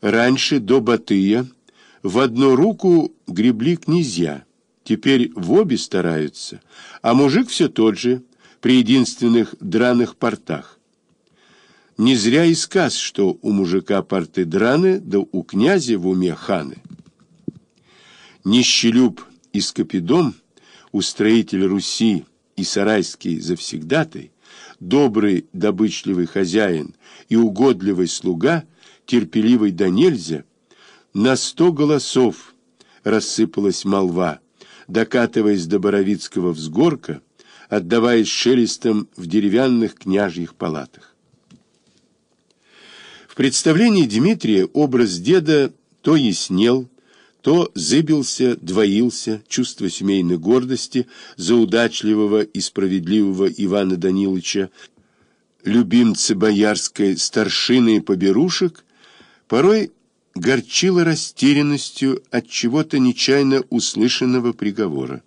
Раньше, до Батыя, в одну руку гребли князья, теперь в обе стараются, а мужик все тот же, при единственных драных портах. Не зря и сказ, что у мужика порты драны, да у князя в уме ханы. Нищелюб и скопидом, устроитель Руси и сарайский завсегдатай, добрый добычливый хозяин и угодливый слуга, терпеливый да нельзя, на сто голосов рассыпалась молва, докатываясь до Боровицкого взгорка, отдаваясь шелестом в деревянных княжьих палатах. В представлении Дмитрия образ деда то яснел, то зыбился, двоился чувство семейной гордости за удачливого и справедливого Ивана Даниловича, любимца боярской старшины и поберушек, порой горчило растерянностью от чего-то нечаянно услышанного приговора.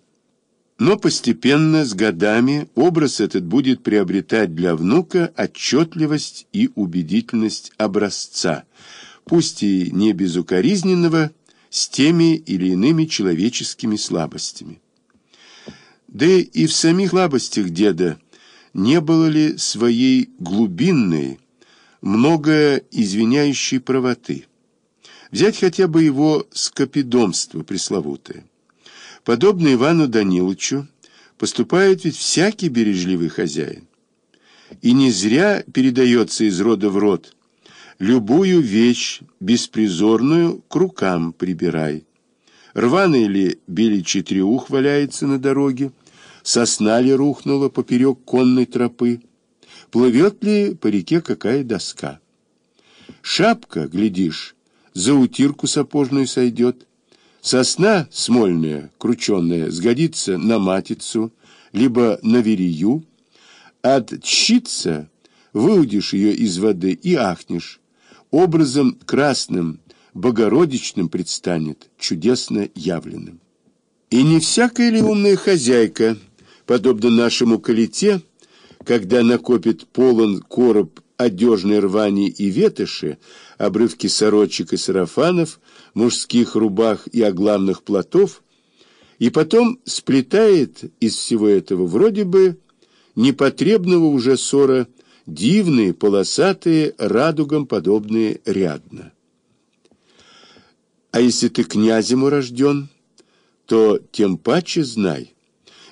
Но постепенно, с годами, образ этот будет приобретать для внука отчетливость и убедительность образца, пусть и не безукоризненного, с теми или иными человеческими слабостями. Да и в самих слабостях деда не было ли своей глубинной, многое извиняющей правоты. Взять хотя бы его скопидомство пресловутое. Подобно Ивану Даниловичу поступает ведь всякий бережливый хозяин. И не зря передается из рода в род Любую вещь беспризорную к рукам прибирай. Рваный ли беличий треух валяется на дороге, сосна ли рухнула поперек конной тропы, плывет ли по реке какая доска. Шапка, глядишь, за утирку сапожную сойдет, сосна смольная, крученная, сгодится на матицу, либо на верию, от тщица выудишь ее из воды и ахнешь, образом красным, богородичным предстанет, чудесно явленным. И не всякая ли умная хозяйка, подобно нашему калите, когда накопит полон короб одежной рвани и ветоши, обрывки сорочек и сарафанов, мужских рубах и оглавных платов, и потом сплетает из всего этого вроде бы непотребного уже ссора дивные, полосатые, радугам подобные рядно. А если ты князем урожден, то тем паче знай,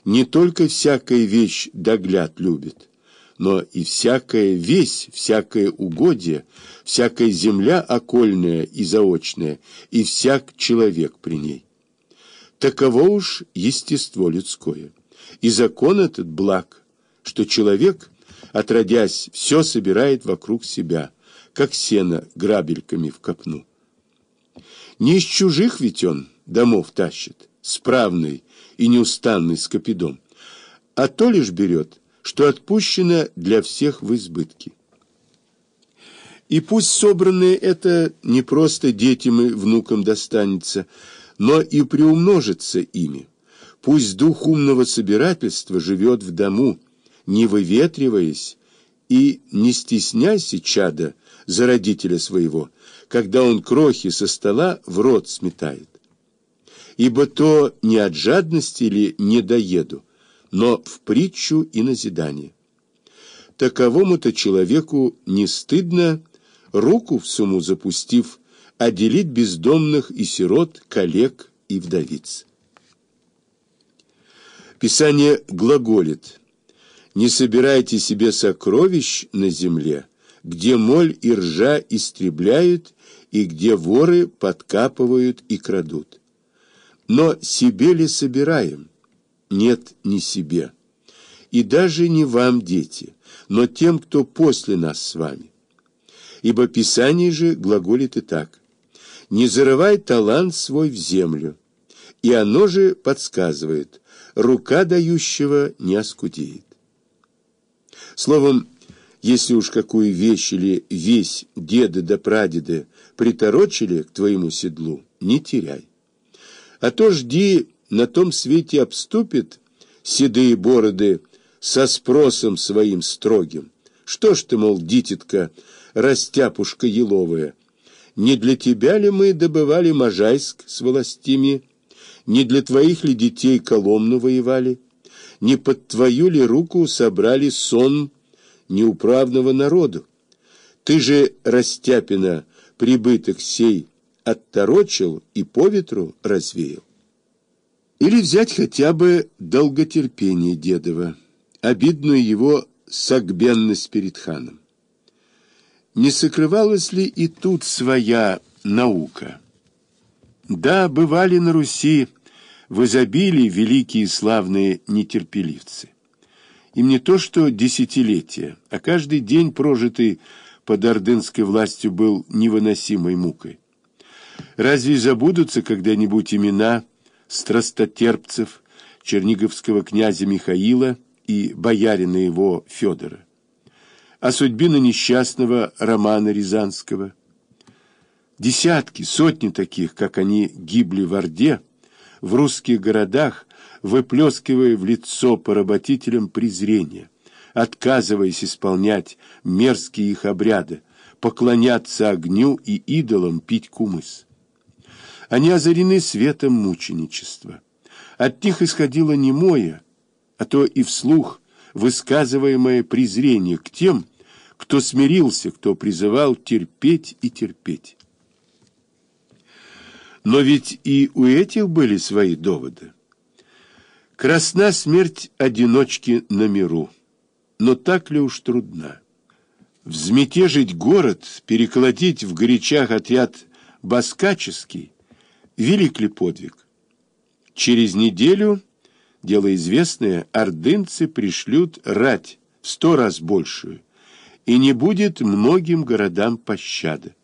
не только всякая вещь догляд любит, но и всякая весь, всякое угодье, всякая земля окольная и заочная, и всяк человек при ней. Таково уж естество людское, и закон этот благ, что человек отродясь, все собирает вокруг себя, как сено грабельками в копну. Не из чужих ведь он домов тащит, справный и неустанный скопидом, а то лишь берет, что отпущено для всех в избытке. И пусть собранное это не просто детям и внукам достанется, но и приумножится ими. Пусть дух умного собирательства живет в дому, не выветриваясь, и не стесняйся, чада, за родителя своего, когда он крохи со стола в рот сметает. Ибо то не от жадности или недоеду, но в притчу и назидание. Таковому-то человеку не стыдно, руку в сумму запустив, отделить бездомных и сирот, коллег и вдовиц. Писание глаголит – не собирайте себе сокровищ на земле, где моль и ржа истребляют, и где воры подкапывают и крадут. Но себе ли собираем? Нет, не себе. И даже не вам, дети, но тем, кто после нас с вами. Ибо Писание же глаголит и так. «Не зарывай талант свой в землю». И оно же подсказывает, рука дающего не оскудеет. Словом, если уж какую вещь или весь деды да прадеды приторочили к твоему седлу, не теряй. А то жди, на том свете обступит седые бороды со спросом своим строгим. Что ж ты, мол, дитятка, растяпушка еловая, Не для тебя ли мы добывали Можайск с властями? Не для твоих ли детей Коломну воевали? Не под твою ли руку собрали сон неуправного народу? Ты же, Растяпина, прибыток сей отторочил и по ветру развеял. Или взять хотя бы долготерпение Дедова, обидную его согбенность перед ханом. Не сокрывалась ли и тут своя наука? Да, бывали на Руси в изобилии великие славные нетерпеливцы. Им не то что десятилетия, а каждый день, прожитый под ордынской властью, был невыносимой мукой. Разве забудутся когда-нибудь имена страстотерпцев, черниговского князя Михаила и боярина его Федора? о судьбе несчастного Романа Рязанского. Десятки, сотни таких, как они гибли в Орде, в русских городах, выплескивая в лицо поработителям презрение, отказываясь исполнять мерзкие их обряды, поклоняться огню и идолам пить кумыс. Они озарены светом мученичества. От них исходило немое, а то и вслух высказываемое презрение к тем, кто смирился, кто призывал терпеть и терпеть. Но ведь и у этих были свои доводы. Красна смерть одиночки на миру, но так ли уж трудна? Взметежить город, переколотить в горячах отряд баскаческий, велик ли подвиг? Через неделю, дело известное, ордынцы пришлют рать в сто раз большую, и не будет многим городам пощады.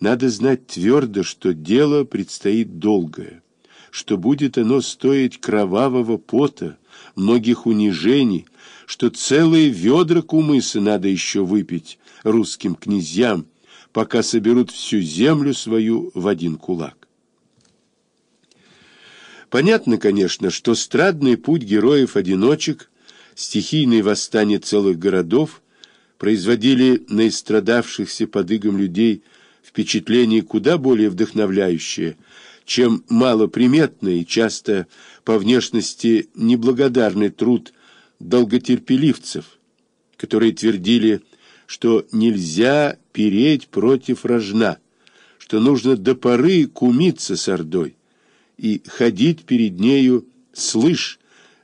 Надо знать твердо, что дело предстоит долгое, что будет оно стоить кровавого пота, многих унижений, что целые ведра кумыса надо еще выпить русским князьям, пока соберут всю землю свою в один кулак. Понятно, конечно, что страдный путь героев-одиночек, стихийное восстание целых городов – производили на истрадавшихся под игом людей впечатление куда более вдохновляющее, чем малоприметный и часто по внешности неблагодарный труд долготерпеливцев, которые твердили, что нельзя переть против рожна, что нужно до поры кумиться с ордой и ходить перед нею, слышь,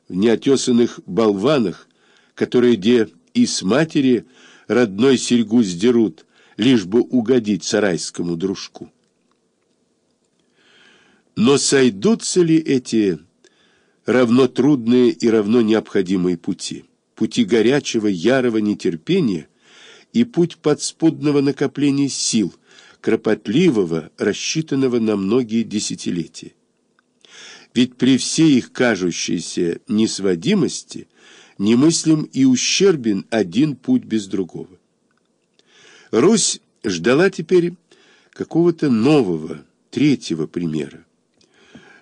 в неотесанных болванах, которые где и с матери родной серьгу сдерут, лишь бы угодить сарайскому дружку. Но сойдутся ли эти равно трудные и равно необходимые пути? Пути горячего, ярого нетерпения и путь подспудного накопления сил, кропотливого, рассчитанного на многие десятилетия. Ведь при всей их кажущейся несводимости немыслим и ущербен один путь без другого. Русь ждала теперь какого-то нового, третьего примера.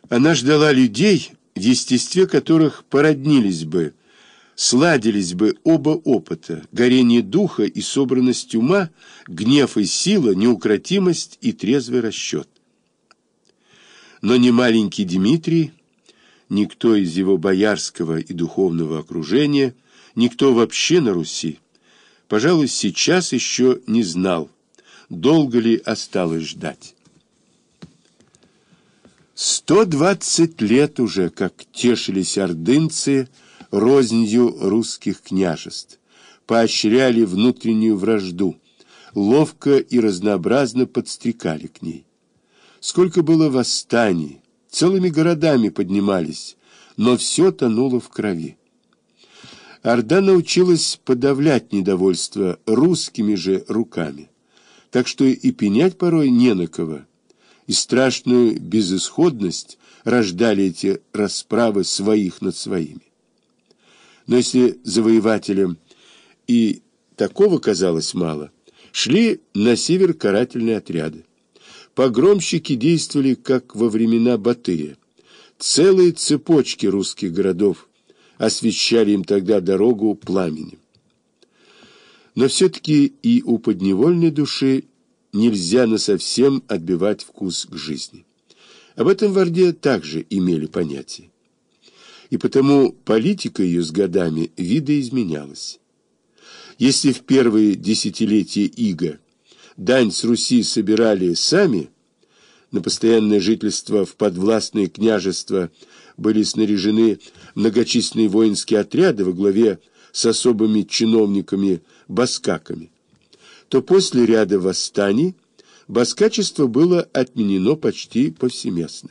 Она ждала людей, в естестве которых породнились бы, сладились бы оба опыта, горение духа и собранность ума, гнев и сила, неукротимость и трезвый расчет. Но не маленький Дмитрий, никто из его боярского и духовного окружения, никто вообще на Руси, пожалуй, сейчас еще не знал, долго ли осталось ждать. Сто двадцать лет уже, как тешились ордынцы рознью русских княжеств, поощряли внутреннюю вражду, ловко и разнообразно подстрекали к ней. Сколько было восстаний, целыми городами поднимались, но все тонуло в крови. Орда научилась подавлять недовольство русскими же руками, так что и пенять порой не на кого, и страшную безысходность рождали эти расправы своих над своими. Но если завоевателям и такого казалось мало, шли на север карательные отряды. Погромщики действовали, как во времена Батыя. Целые цепочки русских городов освещали им тогда дорогу пламенем. Но все-таки и у подневольной души нельзя насовсем отбивать вкус к жизни. Об этом в Орде также имели понятие. И потому политика ее с годами видоизменялась. Если в первые десятилетия Ига дань с Руси собирали сами, на постоянное жительство в подвластные княжества были снаряжены многочисленные воинские отряды во главе с особыми чиновниками-баскаками, то после ряда восстаний баскачество было отменено почти повсеместно.